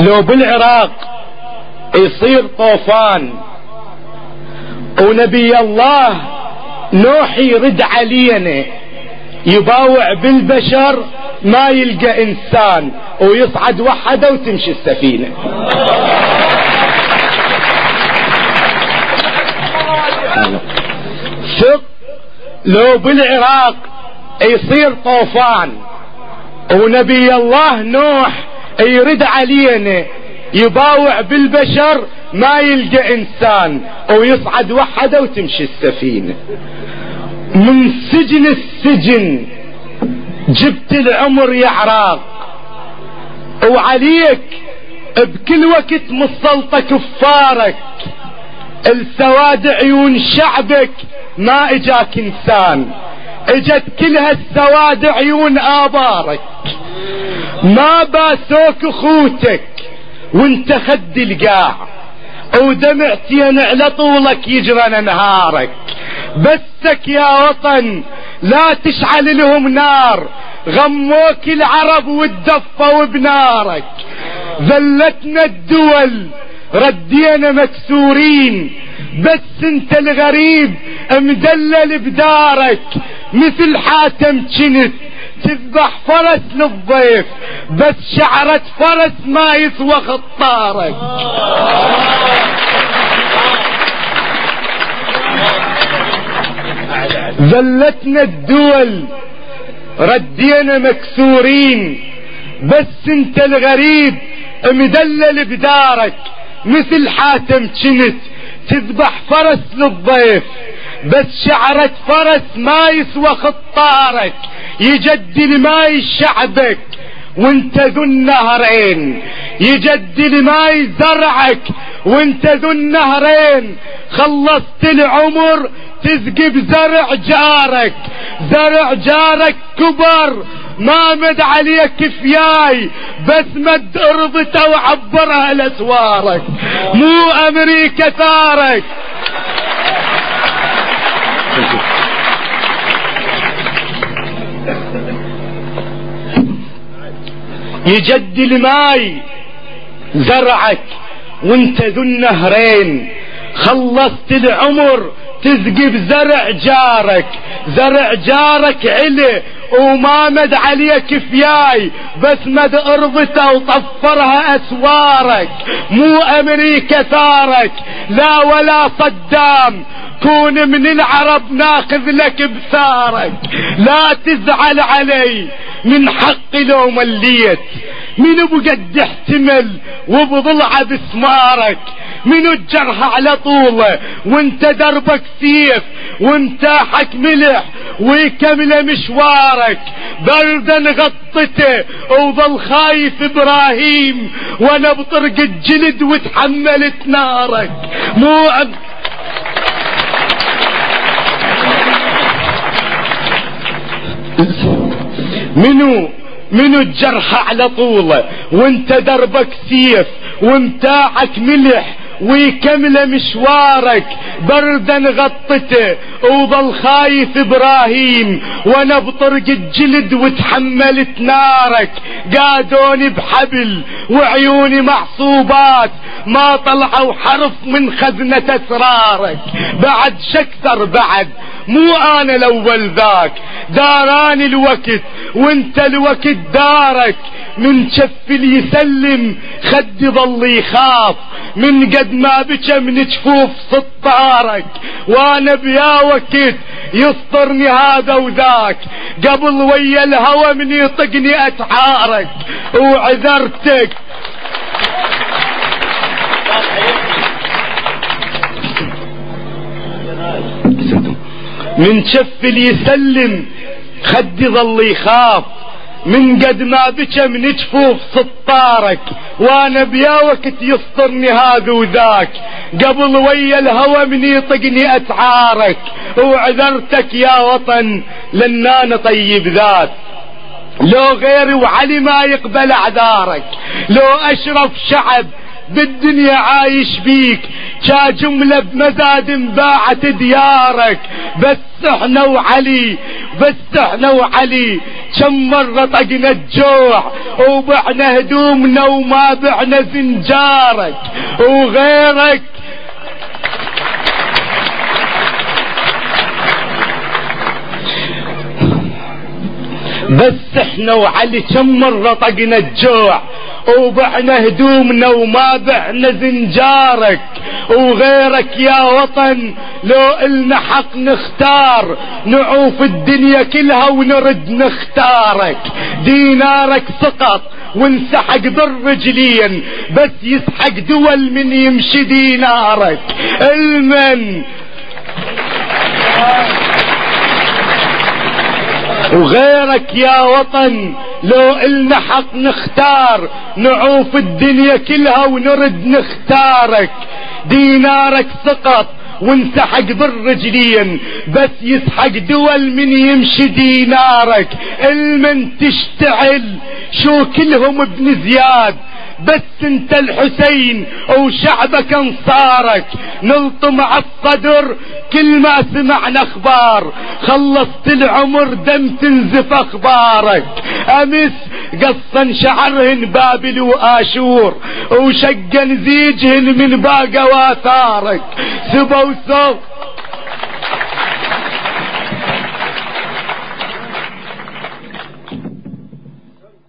لو بالعراق يصير طوفان ونبي الله نوح يرد علينا يباوع بالبشر ما يلقى إنسان ويصعد وحده وتمشي السفينة. ثق لو بالعراق يصير طوفان ونبي الله نوح يرد علينا يباوع بالبشر ما يلقى إنسان ويصعد وحده وتمشي السفينة. من سجن السجن جبت العمر يا عراق. وعليك بكل وقت مسلطة كفارك. السواد عيون شعبك ما إجاك إنسان. إجت كلها السواد عيون آبارك. ما باسوك اخوتك وانت خد القاع. ودمعتين على طولك يجرى نهارك. بسك يا وطن لا تشعل لهم نار. غموك العرب والدفة بنارك ذلتنا الدول ردينا مكسورين. بس انت الغريب مدلل بدارك مثل حاتم جنت تذبح فرس للضيف بس شعرة فرس ما يسوى خطارك ذلتنا الدول ردينا مكسورين بس انت الغريب مدلل بدارك مثل حاتم كنت تذبح فرس للضيف بس شعرة فرس ما يسوى خطارك يجدل ماي شعبك وانت ذو النهرين. يجدل ماي زرعك وانت ذو النهرين. خلصت العمر تسقي بزرع جارك. زرع جارك كبر ما مد عليك كفياي. بس مد أرضته وعبرها لاسوارك مو أمريكا ثارك. يجد الماي زرعك وانت ذو النهرين. خلصت العمر تسقي بزرع جارك. زرع جارك علي وما مد عليك كفياي بس مد أرضته وطفرها أسوارك مو أمريكا ثارك لا ولا صدام كون من العرب ناخذ لك بثارك. لا تزعل علي من حقي لو مليت من بقد احتمل وبضلع بسمارك من الجرح على طوله وانت دربك سيف ومتاحك ملح ويكمل مشوارك. بردا غطته وظل خايف إبراهيم وأنا بطرق الجلد وتحملت نارك. مو منو؟ منو الجرح على طوله وانت دربك سيف ومتاعك ملح ويكمل مشوارك بردا غطته وظل خايف إبراهيم وأنا بطرق الجلد وتحملت نارك. قادوني بحبل وعيوني معصوبات ما طلعوا حرف من خزنة أسرارك. بعد شكثر بعد مو أنا الأول ذاك. داراني الوقت وانت الوقت دارك. من شف يسلم خدي ظل يخاف من قد ما بكى من جفوف سطارك وأنا بيا وقت يسطرني هذا وذاك. قبل ويا الهوى من يطقني أتعارك. وعذرتك. من شف يسلم خدي ظل يخاف من قد ما بكى من جفوف سطارك وأنا بيا وقت يسطرني هذا وذاك. قبل ويا الهوى من يطقني أتعارك وعذرتك يا وطن لأن أنا طيب ذات. لو غيري وعلي ما يقبل أعذارك لو أشرف شعب بالدنيا عايش بيك جا جملة بمزاد باعت ديارك. بس إحنا وعلي بس إحنا وعلي كم مرة طقنا الجوع وبعنا هدومنا وما بعنا زنجارك وغيرك. بس إحنا وعلي كم مرة طقنا الجوع وبعنا هدومنا وما بعنا زنجارك وغيرك يا وطن. لو إلنا حق نختار نعوف الدنيا كلها ونرد نختارك. دينارك سقط وانسحق بالرجلين بس يسحق دول من يمشي دينارك. المن وغيرك يا وطن لو إلنا حق نختار نعوف الدنيا كلها ونرد نختارك. دينارك سقط وانسحق بالرجلين بس يسحق دول من يمشي دينارك. المن تشتعل شو كلهم ابن زياد بس انت الحسين وشعبك انصارك نلطم على الصدر كل ما سمعنا أخبار. خلصت العمر دم تنزف أخبارك. أمس قصا شعرهن بابل وآشور وشق نزيجهن من باقى وآثارك. سبوا صوت